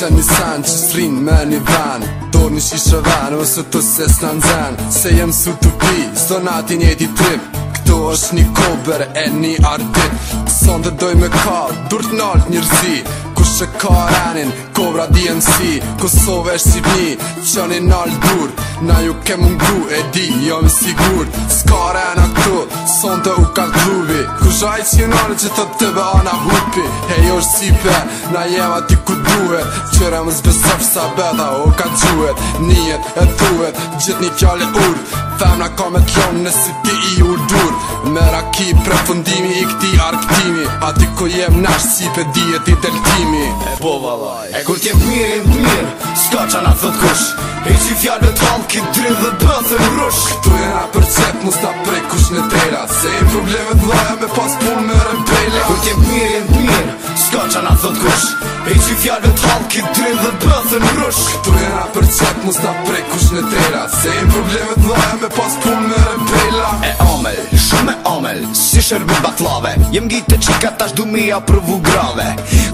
qa një san që srin me një van Dor një shishë van ose të se në zan Se jem su të pi, s'do nati një di trim Këto është një kober e një artit Son të doj me ka, dur të t'nalt njërzi Kus që ka renin kobra DMC Kosove është si bni, që një nalt dur Na ju ke mungu, e di, jo më sigur S'ka rena këtu, son të u kalt Shajtë që nërë që të të bë anë a hupi He jo është si për, na jema ti ku duhet Qëra më zbesof sa beta o ka gjuhet Nijet e thuhet, gjithë një kjallit ur Femna ka me tlonë nësi ti i urdur Mera ki pre fundimi i këti arkti Ati ti ku jem nash si pe dijet i deltimi E po valaj E kur tjep mirë i të mirë Ska qa na thot kush E që i fjallë të kam ki drin dhe bëth e rrush Këtu e na përcet mu sta prej kush në tera Se i problemet të vaja me pas pun me rëmpele E kur tjep mirë i të mirë Ska qa na thot kush E që i fjallë të kam ki drin dhe bëth e rrush Këtu e na përcet mu sta prej kush në tera Se i probleme të me pas pun me rëmpele E amel si shërbi baklave Jem gjitë të qika tash du mi a përvu grave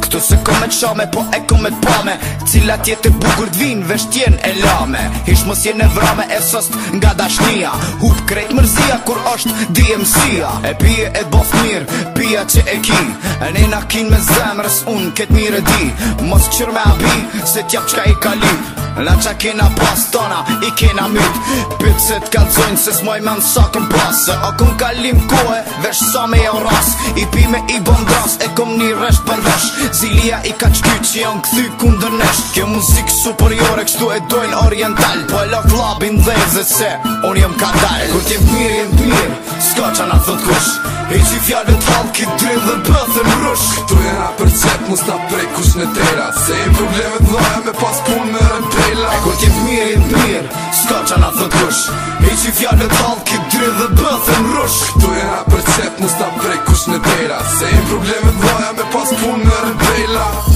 Këtu se kome të shame, po e kome të pame Cila tjetë të bugur të vinë, vesh tjenë e lame Hish mos jenë e vrame, e sëst nga dashnia Hup krejt mërzia, kur është DMC-a E pije e bof mirë, pija që e ki E ne na me zemrës, unë ketë mirë e di Mos qërë me abi, se t'jap qka i kalim La qa kena pas tona, i kena myt Pytë se t'kallzojnë se s'moj me në sakën Se A kum kalim kohë, vesh sa me jo ras I pime i bondras, e kom një resh për vesh Zilia i ka qky që janë këthy kundër nesh Kjo muzik superiore, kështu e dojnë oriental Po e lo klabin dhe e zë se, unë jem ka dal Kur t'jem pire, jem pire, s'ka qa na thot kush E që i fjallën t'hall, ki dyrën dhe bëthën rush Këtu jena për cep, mu s'na prej kush në tera Se i problemet me pas me Ska që na thët kush E që i fjarë në talë Këtë dry dhe bëthën rush Këtu e nga përqep Nus ta brej kush në dera Se i probleme dhoja Me pas punë në rëbrejla